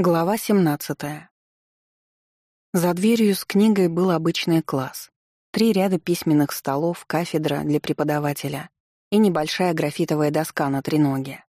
Глава 17. За дверью с книгой был обычный класс. Три ряда письменных столов, кафедра для преподавателя и небольшая графитовая доска на треноге.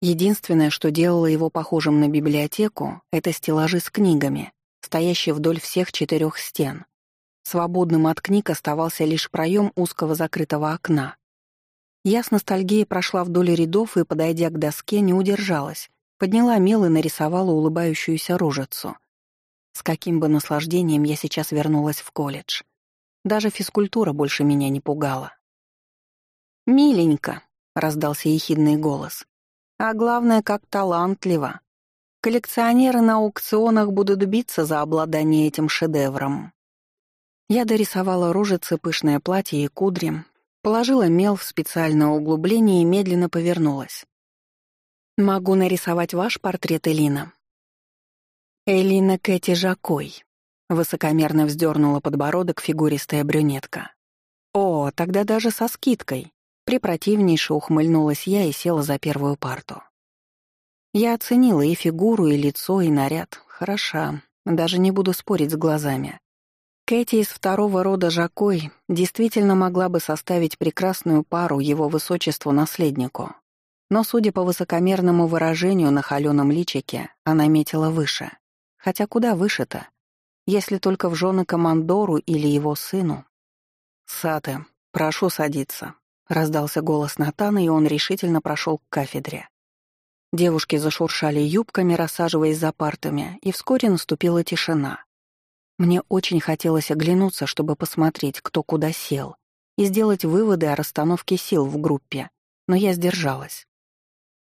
Единственное, что делало его похожим на библиотеку, это стеллажи с книгами, стоящие вдоль всех четырех стен. Свободным от книг оставался лишь проем узкого закрытого окна. Я с ностальгией прошла вдоль рядов и, подойдя к доске, не удержалась Подняла мел и нарисовала улыбающуюся рожицу. С каким бы наслаждением я сейчас вернулась в колледж. Даже физкультура больше меня не пугала. «Миленько», — раздался ехидный голос. «А главное, как талантливо. Коллекционеры на аукционах будут биться за обладание этим шедевром». Я дорисовала рожицы, пышное платье и кудри, положила мел в специальное углубление и медленно повернулась. Могу нарисовать ваш портрет, Элина. Элина Кэти Жакой. Высокомерно вздернула подбородок фигуристая брюнетка. О, тогда даже со скидкой. Препротивнейше ухмыльнулась я и села за первую парту. Я оценила и фигуру, и лицо, и наряд. Хороша. Даже не буду спорить с глазами. Кэти из второго рода Жакой действительно могла бы составить прекрасную пару его высочеству наследнику. Но, судя по высокомерному выражению на холёном личике, она метила выше. Хотя куда выше-то? Если только в жены командору или его сыну. «Сате, прошу садиться», — раздался голос Натана, и он решительно прошел к кафедре. Девушки зашуршали юбками, рассаживаясь за партами, и вскоре наступила тишина. Мне очень хотелось оглянуться, чтобы посмотреть, кто куда сел, и сделать выводы о расстановке сил в группе, но я сдержалась.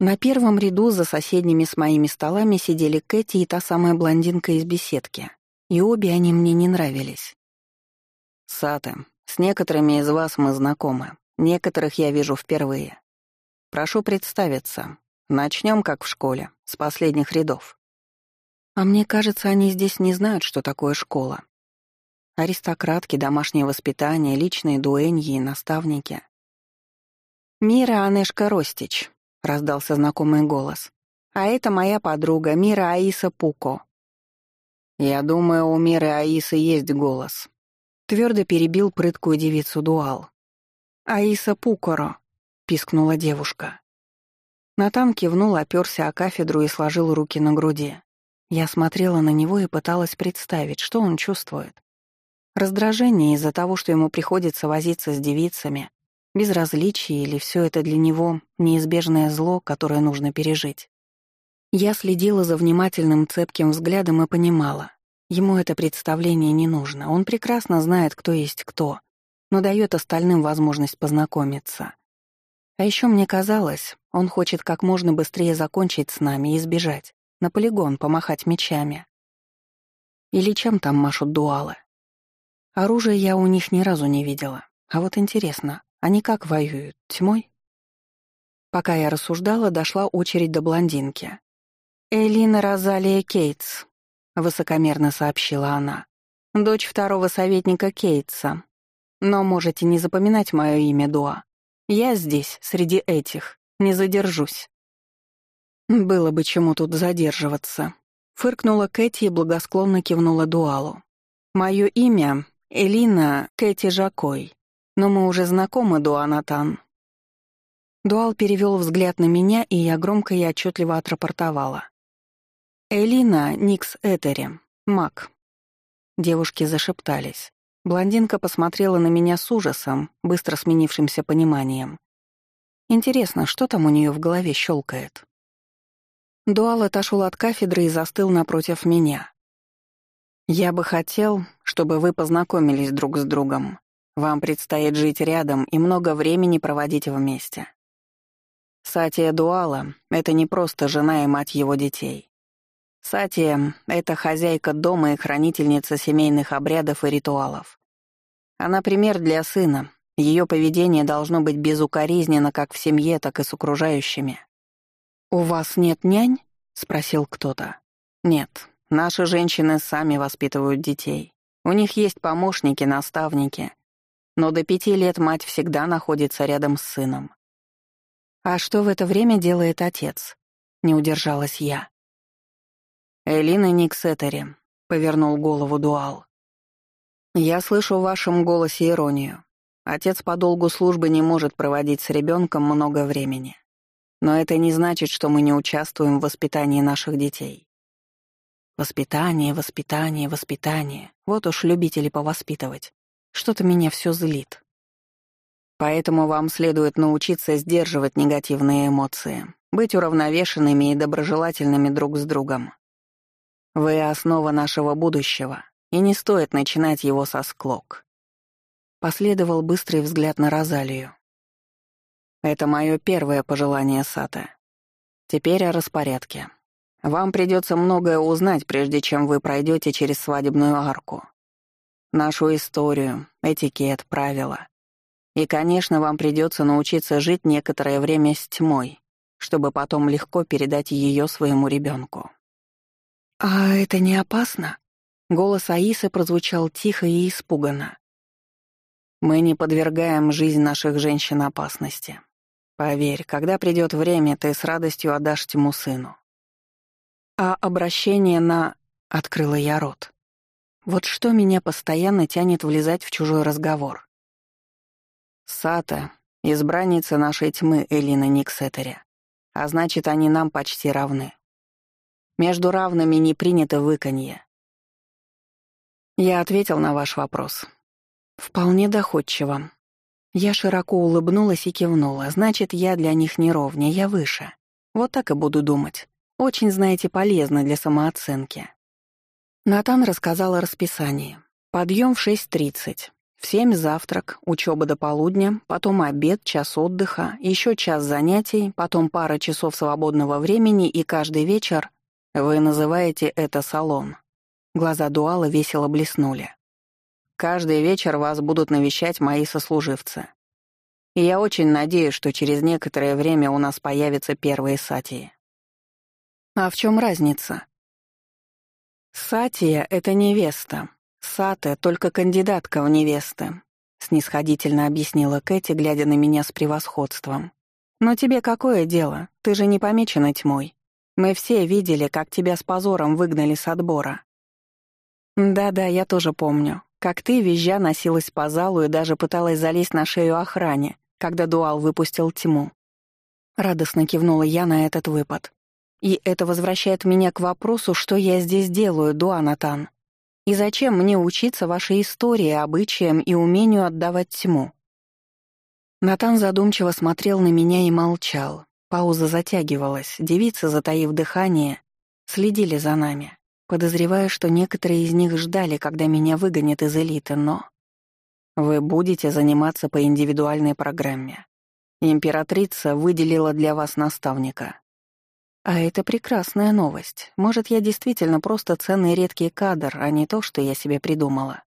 На первом ряду за соседними с моими столами сидели Кэти и та самая блондинка из беседки, и обе они мне не нравились. «Саты, с некоторыми из вас мы знакомы, некоторых я вижу впервые. Прошу представиться. Начнем, как в школе, с последних рядов». А мне кажется, они здесь не знают, что такое школа. Аристократки, домашнее воспитание, личные дуэньи и наставники. Мира Анешка Ростич, — раздался знакомый голос. «А это моя подруга, Мира Аиса Пуко». «Я думаю, у Миры Аисы есть голос», — твердо перебил прыткую девицу Дуал. «Аиса Пукоро», — пискнула девушка. Натан кивнул, оперся о кафедру и сложил руки на груди. Я смотрела на него и пыталась представить, что он чувствует. Раздражение из-за того, что ему приходится возиться с девицами, Безразличие или все это для него неизбежное зло, которое нужно пережить. Я следила за внимательным цепким взглядом и понимала, ему это представление не нужно, он прекрасно знает, кто есть кто, но дает остальным возможность познакомиться. А еще мне казалось, он хочет как можно быстрее закончить с нами и сбежать, на полигон помахать мечами. Или чем там машут дуалы. Оружия я у них ни разу не видела. А вот интересно, они как воюют? Тьмой? Пока я рассуждала, дошла очередь до блондинки. «Элина Розалия Кейтс», — высокомерно сообщила она. «Дочь второго советника Кейтса. Но можете не запоминать мое имя, Дуа. Я здесь, среди этих. Не задержусь». «Было бы чему тут задерживаться», — фыркнула Кэти и благосклонно кивнула Дуалу. «Мое имя — Элина Кэти Жакой. Но мы уже знакомы, Дуанатан». Дуал перевел взгляд на меня, и я громко и отчетливо отрапортовала. «Элина Никс Этери, маг». Девушки зашептались. Блондинка посмотрела на меня с ужасом, быстро сменившимся пониманием. Интересно, что там у нее в голове щелкает? Дуал отошел от кафедры и застыл напротив меня. «Я бы хотел, чтобы вы познакомились друг с другом», вам предстоит жить рядом и много времени проводить вместе. Сатия Дуала — это не просто жена и мать его детей. Сатия — это хозяйка дома и хранительница семейных обрядов и ритуалов. Она пример для сына. Ее поведение должно быть безукоризненно как в семье, так и с окружающими. «У вас нет нянь?» — спросил кто-то. «Нет, наши женщины сами воспитывают детей. У них есть помощники, наставники — но до пяти лет мать всегда находится рядом с сыном. «А что в это время делает отец?» — не удержалась я. «Элина Никсетери», — повернул голову Дуал. «Я слышу в вашем голосе иронию. Отец по долгу службы не может проводить с ребенком много времени. Но это не значит, что мы не участвуем в воспитании наших детей. Воспитание, воспитание, воспитание. Вот уж любители повоспитывать. Что-то меня все злит. Поэтому вам следует научиться сдерживать негативные эмоции, быть уравновешенными и доброжелательными друг с другом. Вы — основа нашего будущего, и не стоит начинать его со склок. Последовал быстрый взгляд на Розалию. Это мое первое пожелание, Сата. Теперь о распорядке. Вам придется многое узнать, прежде чем вы пройдете через свадебную арку. Нашу историю, этикет, правила. И, конечно, вам придется научиться жить некоторое время с тьмой, чтобы потом легко передать ее своему ребенку. «А это не опасно?» Голос Аисы прозвучал тихо и испуганно. «Мы не подвергаем жизнь наших женщин опасности. Поверь, когда придет время, ты с радостью отдашь тьму сыну. А обращение на... Открыла я рот. Вот что меня постоянно тянет влезать в чужой разговор. Сата — избранница нашей тьмы Элина Никсетери. А значит, они нам почти равны. Между равными не принято выканье. Я ответил на ваш вопрос. Вполне доходчиво. Я широко улыбнулась и кивнула. Значит, я для них не ровнее, я выше. Вот так и буду думать. Очень, знаете, полезно для самооценки. Натан рассказал о расписании. Подъем в 6.30. В 7 завтрак, учеба до полудня, потом обед, час отдыха, еще час занятий, потом пара часов свободного времени и каждый вечер вы называете это салон. Глаза Дуала весело блеснули. Каждый вечер вас будут навещать мои сослуживцы. И я очень надеюсь, что через некоторое время у нас появятся первые сатии. А в чем разница? Сатия — это невеста. Сате — только кандидатка в невесты, — снисходительно объяснила Кэти, глядя на меня с превосходством. «Но тебе какое дело? Ты же не помечена тьмой. Мы все видели, как тебя с позором выгнали с отбора». «Да-да, я тоже помню как ты, визжа, носилась по залу и даже пыталась залезть на шею охране, когда Дуал выпустил тьму. Радостно кивнула я на этот выпад. И это возвращает меня к вопросу, что я здесь делаю, Дуанатан. И зачем мне учиться вашей истории, обычаям и умению отдавать тьму? Натан задумчиво смотрел на меня и молчал. Пауза затягивалась, девицы, затаив дыхание, следили за нами. Подозреваю, что некоторые из них ждали, когда меня выгонят из элиты, но... Вы будете заниматься по индивидуальной программе. Императрица выделила для вас наставника. А это прекрасная новость. Может, я действительно просто ценный редкий кадр, а не то, что я себе придумала.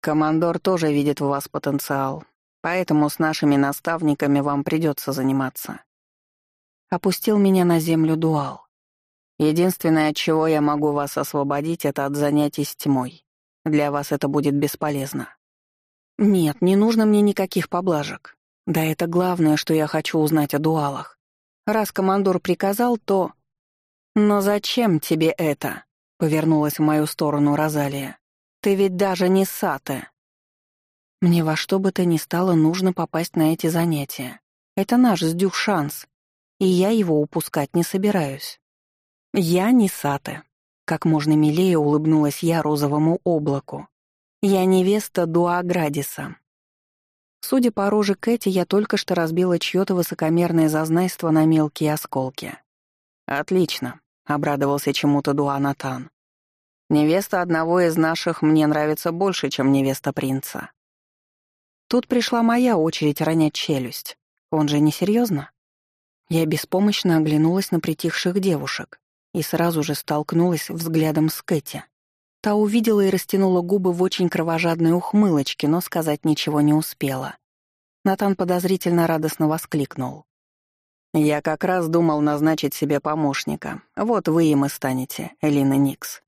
Командор тоже видит в вас потенциал, поэтому с нашими наставниками вам придется заниматься. Опустил меня на землю дуал. Единственное, от чего я могу вас освободить, это от занятий с тьмой. Для вас это будет бесполезно. Нет, не нужно мне никаких поблажек. Да это главное, что я хочу узнать о дуалах. Раз командор приказал, то... Но зачем тебе это? Повернулась в мою сторону Розалия. Ты ведь даже не Сате. Мне во что бы то ни стало нужно попасть на эти занятия. Это наш с Дюх шанс, и я его упускать не собираюсь. «Я не Сата», — как можно милее улыбнулась я розовому облаку. «Я невеста Дуаградиса». Судя по роже Кэти, я только что разбила чьё-то высокомерное зазнайство на мелкие осколки. «Отлично», — обрадовался чему-то Дуанатан. «Невеста одного из наших мне нравится больше, чем невеста принца». Тут пришла моя очередь ронять челюсть. Он же не серьезно? Я беспомощно оглянулась на притихших девушек и сразу же столкнулась взглядом с Кэти. Та увидела и растянула губы в очень кровожадной ухмылочке, но сказать ничего не успела. Натан подозрительно радостно воскликнул. «Я как раз думал назначить себе помощника. Вот вы им и станете, Элина Никс.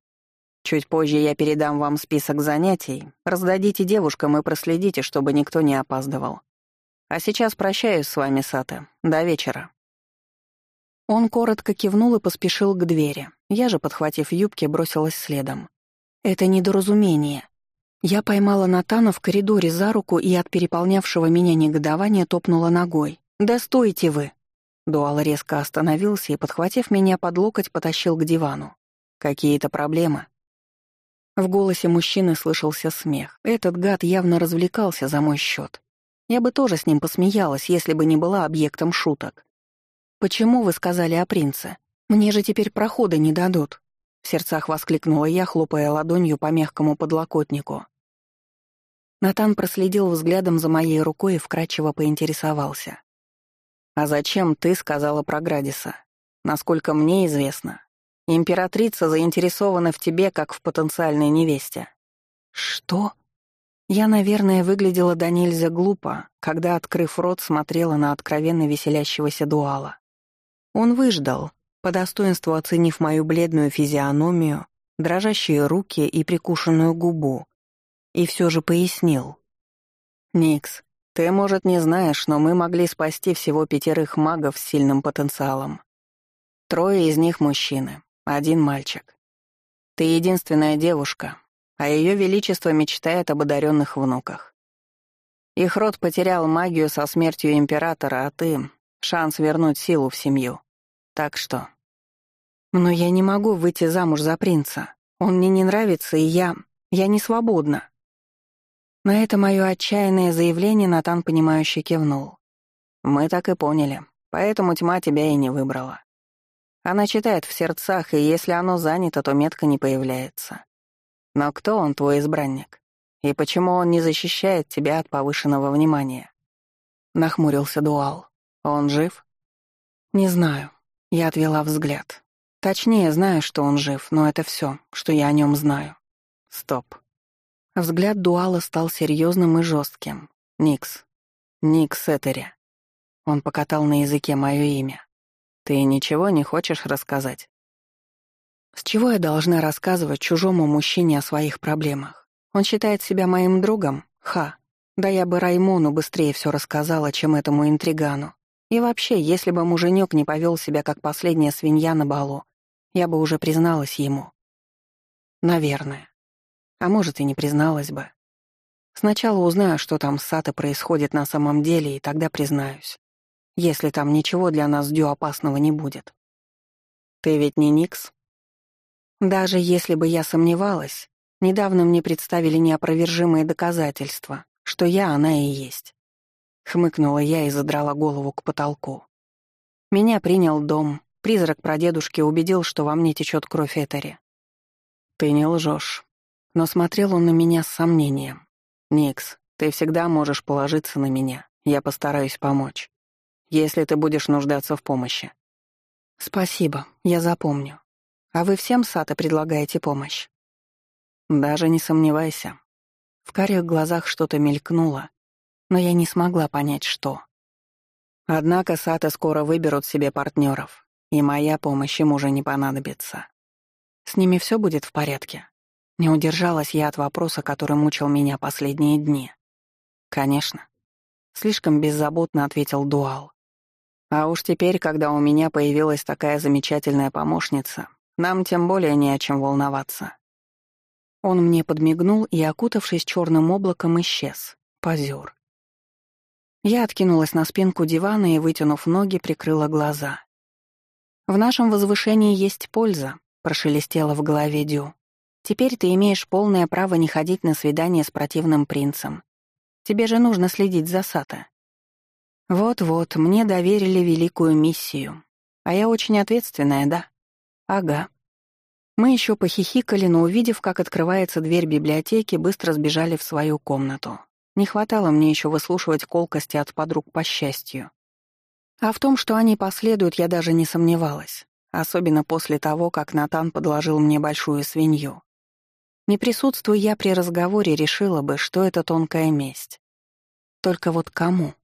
Чуть позже я передам вам список занятий, раздадите девушкам и проследите, чтобы никто не опаздывал. А сейчас прощаюсь с вами, Сата. До вечера». Он коротко кивнул и поспешил к двери. Я же, подхватив юбки, бросилась следом. Это недоразумение. Я поймала Натана в коридоре за руку и от переполнявшего меня негодования топнула ногой. «Да стойте вы!» Дуал резко остановился и, подхватив меня под локоть, потащил к дивану. «Какие-то проблемы?» В голосе мужчины слышался смех. Этот гад явно развлекался за мой счет. Я бы тоже с ним посмеялась, если бы не была объектом шуток. «Почему вы сказали о принце? Мне же теперь прохода не дадут!» В сердцах воскликнула я, хлопая ладонью по мягкому подлокотнику. Натан проследил взглядом за моей рукой и вкрадчиво поинтересовался. «А зачем ты сказала про Градиса? Насколько мне известно, императрица заинтересована в тебе, как в потенциальной невесте». «Что?» Я, наверное, выглядела до нельзя глупо, когда, открыв рот, смотрела на откровенно веселящегося дуала. Он выждал, по достоинству оценив мою бледную физиономию, дрожащие руки и прикушенную губу, и все же пояснил. «Никс, ты, может, не знаешь, но мы могли спасти всего пятерых магов с сильным потенциалом. Трое из них мужчины, один мальчик. Ты единственная девушка, а ее величество мечтает об одаренных внуках. Их род потерял магию со смертью императора, а ты — шанс вернуть силу в семью. Так что... Но я не могу выйти замуж за принца. Он мне не нравится, и я... я не свободна. На это мое отчаянное заявление Натан, понимающе кивнул. «Мы так и поняли, поэтому тьма тебя и не выбрала. Она читает в сердцах, и если оно занято, то метка не появляется. Но кто он, твой избранник? И почему он не защищает тебя от повышенного внимания?» Нахмурился Дуал. «Он жив?» «Не знаю». Я отвела взгляд. Точнее, знаю, что он жив, но это все, что я о нем знаю. Стоп. Взгляд Дуала стал серьезным и жестким. «Никс. Никс Этери». Он покатал на языке мое имя. «Ты ничего не хочешь рассказать?» «С чего я должна рассказывать чужому мужчине о своих проблемах? Он считает себя моим другом? Ха. Да я бы Раймону быстрее все рассказала, чем этому интригану. И вообще, если бы муженек не повел себя как последняя свинья на балу, я бы уже призналась ему. Наверное. А может, и не призналась бы. Сначала узнаю, что там с Сато происходит на самом деле, и тогда признаюсь. Если там ничего для нас Дю опасного не будет. Ты ведь не Никс? Даже если бы я сомневалась, недавно мне представили неопровержимые доказательства, что я она и есть. Хмыкнула я и задрала голову к потолку. Меня принял дом, призрак прадедушки убедил, что во мне течет кровь Этери. Ты не лжешь. Но смотрел он на меня с сомнением. «Никс, ты всегда можешь положиться на меня. Я постараюсь помочь. Если ты будешь нуждаться в помощи». «Спасибо, я запомню. А вы всем Сато предлагаете помощь?» «Даже не сомневайся». В карих глазах что-то мелькнуло, но я не смогла понять, что. Однако Сато скоро выберут себе партнеров, и моя помощь им уже не понадобится. С ними все будет в порядке. Не удержалась я от вопроса, который мучил меня последние дни. «Конечно». Слишком беззаботно ответил Дуал. «А уж теперь, когда у меня появилась такая замечательная помощница, нам тем более не о чем волноваться». Он мне подмигнул и, окутавшись черным облаком, исчез. Позер. Я откинулась на спинку дивана и, вытянув ноги, прикрыла глаза. «В нашем возвышении есть польза», — прошелестело в голове Дю. Теперь ты имеешь полное право не ходить на свидание с противным принцем. Тебе же нужно следить за Сато. Вот-вот, мне доверили великую миссию. А я очень ответственная, да? Ага. Мы еще похихикали, но увидев, как открывается дверь библиотеки, быстро сбежали в свою комнату. Не хватало мне еще выслушивать колкости от подруг по счастью. А в том, что они последуют, я даже не сомневалась. Особенно после того, как Натан подложил мне большую свинью. Не присутствуя я при разговоре, решила бы, что это тонкая месть. Только вот кому?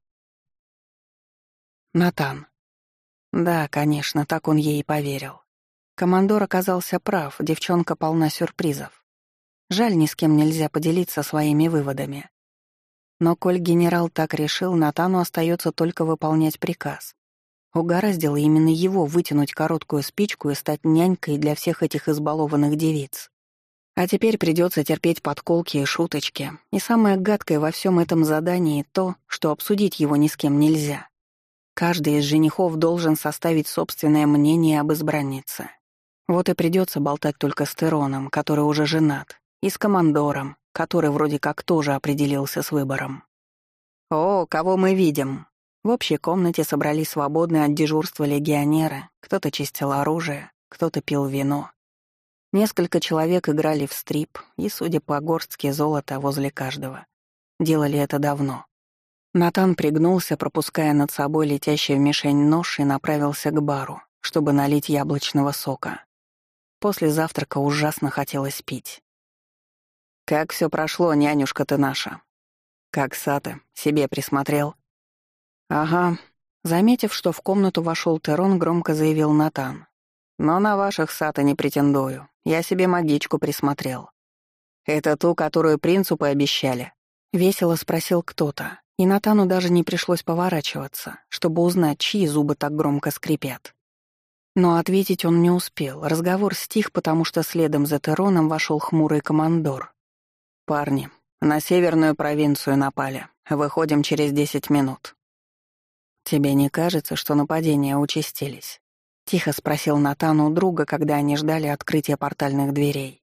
Натан. Да, конечно, так он ей и поверил. Командор оказался прав, девчонка полна сюрпризов. Жаль, ни с кем нельзя поделиться своими выводами. Но коль генерал так решил, Натану остается только выполнять приказ. Угораздило именно его вытянуть короткую спичку и стать нянькой для всех этих избалованных девиц. А теперь придется терпеть подколки и шуточки. И самое гадкое во всем этом задании то, что обсудить его ни с кем нельзя. Каждый из женихов должен составить собственное мнение об избраннице. Вот и придется болтать только с Тероном, который уже женат, и с командором, который вроде как тоже определился с выбором. «О, кого мы видим?» В общей комнате собрались свободные от дежурства легионеры, кто-то чистил оружие, кто-то пил вино. Несколько человек играли в стрип, и, судя по горстке золота возле каждого, делали это давно. Натан пригнулся, пропуская над собой летящий в мишень нож и направился к бару, чтобы налить яблочного сока. После завтрака ужасно хотелось пить. «Как все прошло, нянюшка ты наша?» «Как Сата, себе присмотрел?» «Ага». Заметив, что в комнату вошел Терон, громко заявил Натан. «Но на ваших Сата не претендую. Я себе магичку присмотрел». «Это ту, которую принцу пообещали?» Весело спросил кто-то, и Натану даже не пришлось поворачиваться, чтобы узнать, чьи зубы так громко скрипят. Но ответить он не успел. Разговор стих, потому что следом за Тероном вошел хмурый командор. «Парни, на северную провинцию напали. Выходим через десять минут». «Тебе не кажется, что нападения участились?» — тихо спросил Натан у друга, когда они ждали открытия портальных дверей.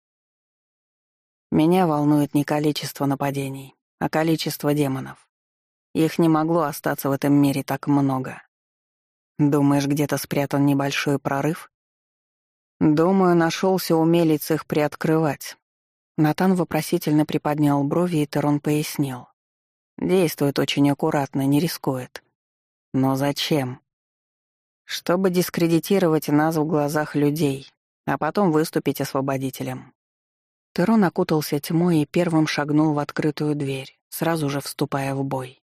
«Меня волнует не количество нападений, а количество демонов. Их не могло остаться в этом мире так много. Думаешь, где-то спрятан небольшой прорыв? Думаю, нашелся умелец их приоткрывать. Натан вопросительно приподнял брови, и Терон пояснил. Действует очень аккуратно, не рискует. Но зачем? Чтобы дискредитировать нас в глазах людей, а потом выступить освободителем. Терон окутался тьмой и первым шагнул в открытую дверь, сразу же вступая в бой.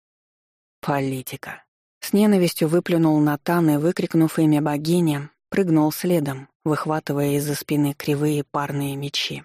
Политика. С ненавистью выплюнул Натан и, выкрикнув имя богини, прыгнул следом, выхватывая из-за спины кривые парные мечи.